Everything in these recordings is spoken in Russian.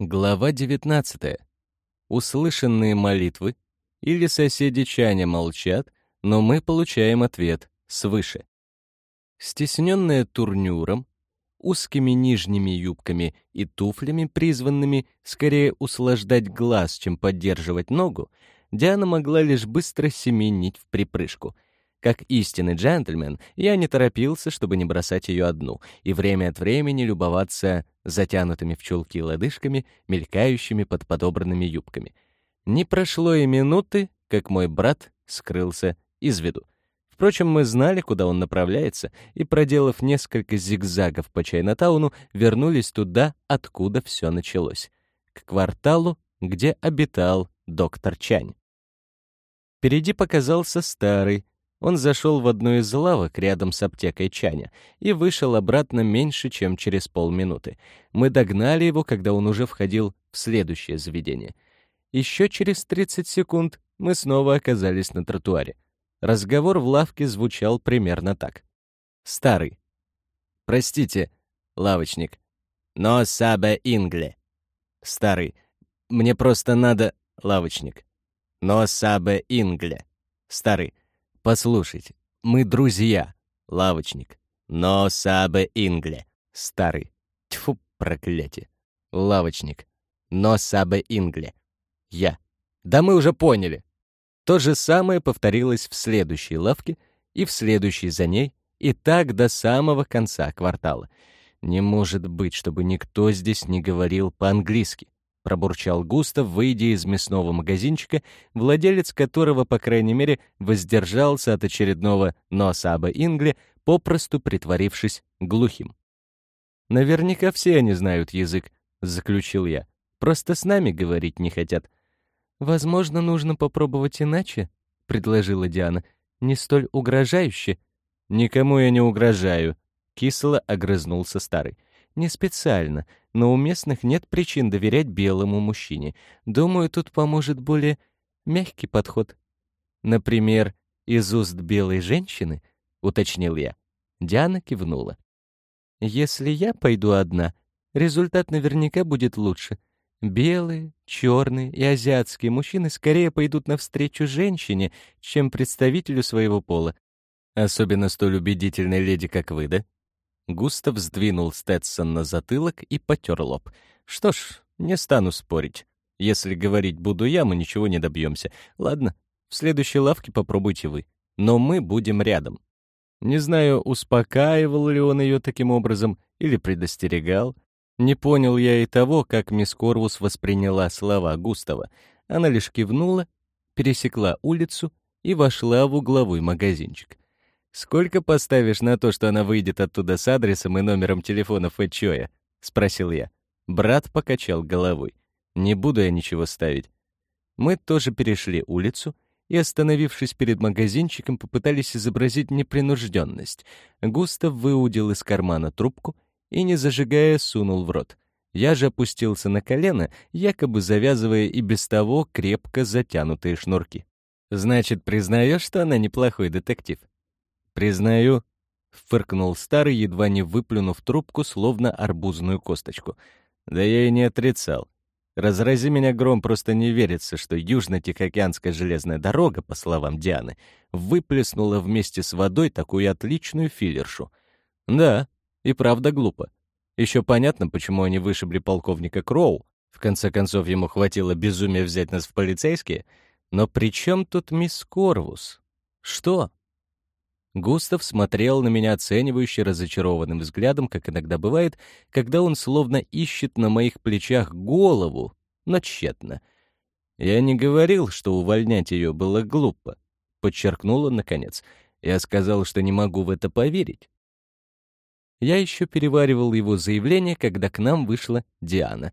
Глава 19. Услышанные молитвы или соседи Чаня молчат, но мы получаем ответ свыше. Стесненная турнюром, узкими нижними юбками и туфлями, призванными скорее услаждать глаз, чем поддерживать ногу, Диана могла лишь быстро семенить в припрыжку. Как истинный джентльмен, я не торопился, чтобы не бросать ее одну, и время от времени любоваться затянутыми в чулки лодыжками, мелькающими под подобранными юбками. Не прошло и минуты, как мой брат скрылся из виду. Впрочем, мы знали, куда он направляется, и, проделав несколько зигзагов по Чайнатауну, вернулись туда, откуда все началось. К кварталу, где обитал доктор Чань. Впереди показался старый. Он зашел в одну из лавок рядом с аптекой Чаня и вышел обратно меньше, чем через полминуты. Мы догнали его, когда он уже входил в следующее заведение. Еще через 30 секунд мы снова оказались на тротуаре. Разговор в лавке звучал примерно так. Старый. «Простите, лавочник, но сабе ингле». Старый. «Мне просто надо...» Лавочник. «Но сабе ингле». Старый. «Послушайте, мы друзья». Лавочник. «Но сабе ингле». Старый. Тьфу, проклятие. Лавочник. «Но сабе ингле». Я. «Да мы уже поняли». То же самое повторилось в следующей лавке и в следующей за ней, и так до самого конца квартала. Не может быть, чтобы никто здесь не говорил по-английски, пробурчал Густав, выйдя из мясного магазинчика, владелец которого, по крайней мере, воздержался от очередного носа Ингли, попросту притворившись глухим. Наверняка все они знают язык, заключил я. Просто с нами говорить не хотят. «Возможно, нужно попробовать иначе», — предложила Диана. «Не столь угрожающе». «Никому я не угрожаю», — кисло огрызнулся старый. «Не специально, но у местных нет причин доверять белому мужчине. Думаю, тут поможет более мягкий подход». «Например, из уст белой женщины?» — уточнил я. Диана кивнула. «Если я пойду одна, результат наверняка будет лучше. Белые, черные и азиатские мужчины скорее пойдут навстречу женщине, чем представителю своего пола. Особенно столь убедительной леди, как вы, да? Густав сдвинул Сtetсон на затылок и потер лоб. Что ж, не стану спорить. Если говорить буду я, мы ничего не добьемся. Ладно, в следующей лавке попробуйте вы. Но мы будем рядом. Не знаю, успокаивал ли он ее таким образом или предостерегал. Не понял я и того, как мисс Корвус восприняла слова Густава. Она лишь кивнула, пересекла улицу и вошла в угловой магазинчик. «Сколько поставишь на то, что она выйдет оттуда с адресом и номером телефона Фэтчоя?» — спросил я. Брат покачал головой. «Не буду я ничего ставить». Мы тоже перешли улицу и, остановившись перед магазинчиком, попытались изобразить непринужденность. Густав выудил из кармана трубку и, не зажигая, сунул в рот. Я же опустился на колено, якобы завязывая и без того крепко затянутые шнурки. «Значит, признаешь, что она неплохой детектив?» «Признаю», — фыркнул старый, едва не выплюнув трубку, словно арбузную косточку. «Да я и не отрицал. Разрази меня гром, просто не верится, что Южно-Тихоокеанская железная дорога, по словам Дианы, выплеснула вместе с водой такую отличную филлершу. Да, и правда глупо. Еще понятно, почему они вышибли полковника Кроу. В конце концов, ему хватило безумия взять нас в полицейские. Но при чем тут мисс Корвус? Что? Густав смотрел на меня оценивающе разочарованным взглядом, как иногда бывает, когда он словно ищет на моих плечах голову, но тщетно. Я не говорил, что увольнять ее было глупо. Подчеркнула, наконец. Я сказал, что не могу в это поверить. Я еще переваривал его заявление, когда к нам вышла Диана.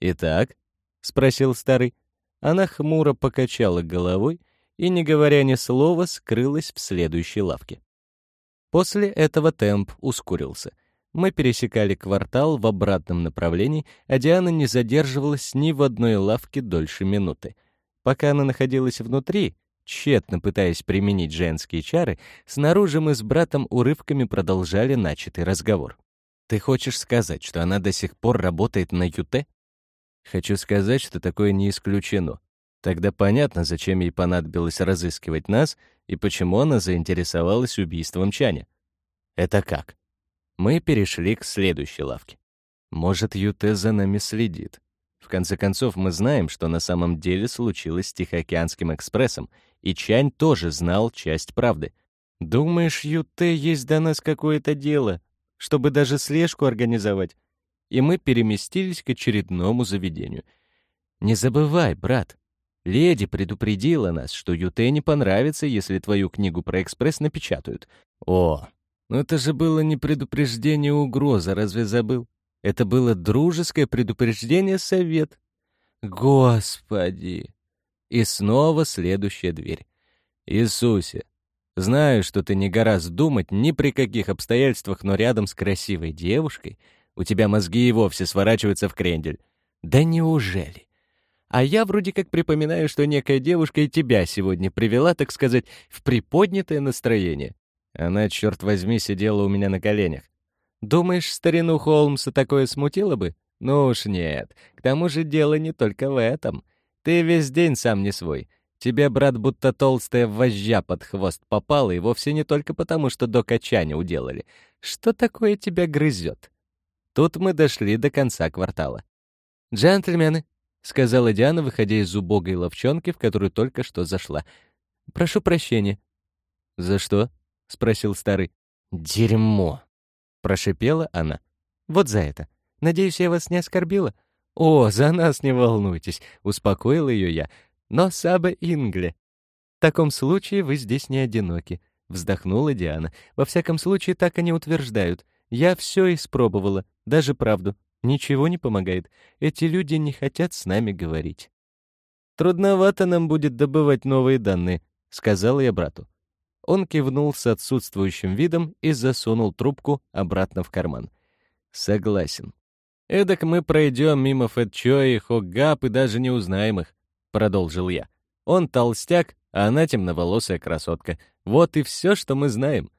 «Итак?» — спросил старый. Она хмуро покачала головой и, не говоря ни слова, скрылась в следующей лавке. После этого темп ускорился. Мы пересекали квартал в обратном направлении, а Диана не задерживалась ни в одной лавке дольше минуты. Пока она находилась внутри, Тщетно пытаясь применить женские чары, снаружи мы с братом урывками продолжали начатый разговор. «Ты хочешь сказать, что она до сих пор работает на ЮТ?» Хочу сказать, что такое не исключено. Тогда понятно, зачем ей понадобилось разыскивать нас и почему она заинтересовалась убийством Чаня. Это как? Мы перешли к следующей лавке. Может, Юте за нами следит. В конце концов, мы знаем, что на самом деле случилось с Тихоокеанским экспрессом, и Чань тоже знал часть правды. Думаешь, Юте есть до нас какое-то дело, чтобы даже слежку организовать? И мы переместились к очередному заведению. Не забывай, брат, леди предупредила нас, что Юте не понравится, если твою книгу про экспресс напечатают. О, ну это же было не предупреждение угроза, разве забыл? Это было дружеское предупреждение совет. Господи! И снова следующая дверь. Иисусе, знаю, что ты не гораздо думать ни при каких обстоятельствах, но рядом с красивой девушкой у тебя мозги и вовсе сворачиваются в крендель. Да неужели? А я вроде как припоминаю, что некая девушка и тебя сегодня привела, так сказать, в приподнятое настроение. Она, черт возьми, сидела у меня на коленях. Думаешь, старину Холмса такое смутило бы? Ну уж нет. К тому же дело не только в этом. Ты весь день сам не свой. Тебе, брат, будто толстая вожжа под хвост попала, и вовсе не только потому, что до качания уделали. Что такое тебя грызет? Тут мы дошли до конца квартала. «Джентльмены», — сказала Диана, выходя из убогой ловчонки, в которую только что зашла. «Прошу прощения». «За что?» — спросил старый. «Дерьмо!» — прошипела она. «Вот за это. Надеюсь, я вас не оскорбила?» «О, за нас не волнуйтесь», — успокоил ее я. «Но Саба Ингле». «В таком случае вы здесь не одиноки», — вздохнула Диана. «Во всяком случае, так они утверждают. Я все испробовала, даже правду. Ничего не помогает. Эти люди не хотят с нами говорить». «Трудновато нам будет добывать новые данные», — сказал я брату. Он кивнул с отсутствующим видом и засунул трубку обратно в карман. «Согласен. Эдак мы пройдем мимо Фэтчо и Хоггап и даже не узнаем их», — продолжил я. «Он толстяк, а она темноволосая красотка. Вот и все, что мы знаем».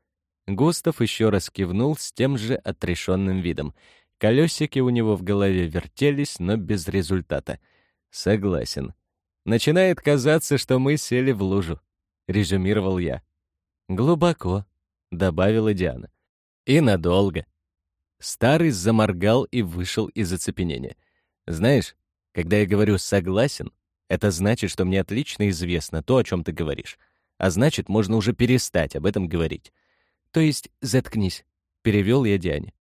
Густав еще раз кивнул с тем же отрешенным видом. Колесики у него в голове вертелись, но без результата. «Согласен. Начинает казаться, что мы сели в лужу», — резюмировал я. «Глубоко», — добавила Диана. «И надолго». Старый заморгал и вышел из оцепенения. «Знаешь, когда я говорю «согласен», это значит, что мне отлично известно то, о чем ты говоришь. А значит, можно уже перестать об этом говорить. То есть заткнись», — перевел я Диане.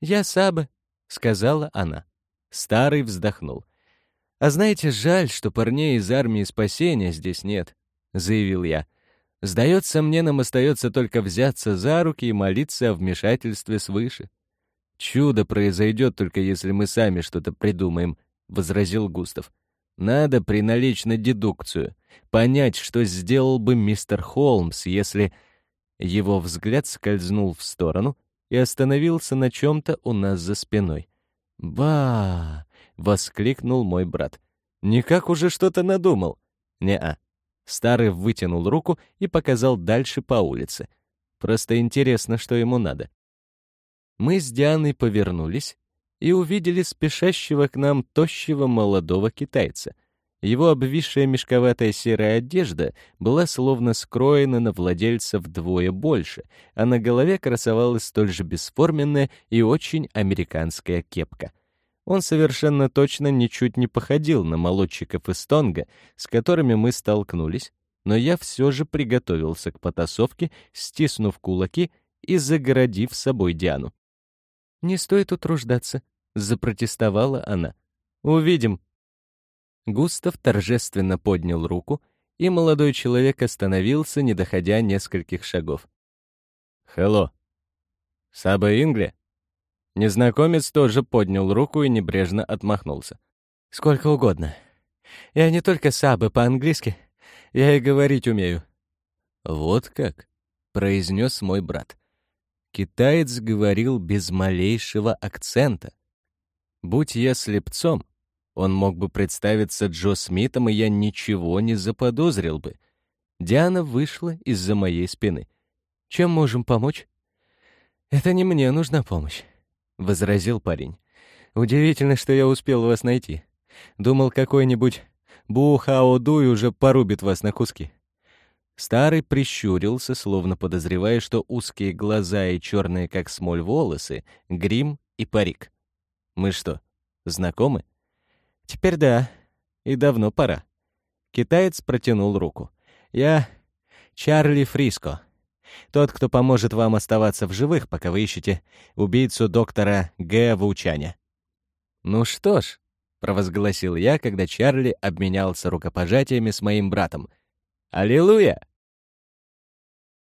«Я Саба», — сказала она. Старый вздохнул. «А знаете, жаль, что парней из армии спасения здесь нет», — заявил я. Сдается мне, нам остается только взяться за руки и молиться о вмешательстве свыше. Чудо произойдет только если мы сами что-то придумаем, — возразил Густав. Надо приналечь на дедукцию, понять, что сделал бы мистер Холмс, если... Его взгляд скользнул в сторону и остановился на чем-то у нас за спиной. «Ба!» — воскликнул мой брат. «Никак уже что-то надумал?» «Не-а, Старый вытянул руку и показал дальше по улице. Просто интересно, что ему надо. Мы с Дианой повернулись и увидели спешащего к нам тощего молодого китайца. Его обвисшая мешковатая серая одежда была словно скроена на владельца вдвое больше, а на голове красовалась столь же бесформенная и очень американская кепка — он совершенно точно ничуть не походил на молодчиков из Тонга, с которыми мы столкнулись, но я все же приготовился к потасовке, стиснув кулаки и загородив собой Диану. «Не стоит утруждаться», — запротестовала она. «Увидим». Густав торжественно поднял руку, и молодой человек остановился, не доходя нескольких шагов. «Хелло. Саба Ингли?» Незнакомец тоже поднял руку и небрежно отмахнулся. «Сколько угодно. Я не только сабы по-английски, я и говорить умею». «Вот как?» — произнес мой брат. Китаец говорил без малейшего акцента. Будь я слепцом, он мог бы представиться Джо Смитом, и я ничего не заподозрил бы. Диана вышла из-за моей спины. «Чем можем помочь?» «Это не мне нужна помощь возразил парень. «Удивительно, что я успел вас найти. Думал, какой-нибудь Бухаодуй уже порубит вас на куски. Старый прищурился, словно подозревая, что узкие глаза и черные, как смоль, волосы — грим и парик. Мы что, знакомы? Теперь да, и давно пора. Китаец протянул руку. Я Чарли Фриско. Тот, кто поможет вам оставаться в живых, пока вы ищете убийцу доктора Г. Вучаня. Ну что ж, провозгласил я, когда Чарли обменялся рукопожатиями с моим братом. Аллилуйя!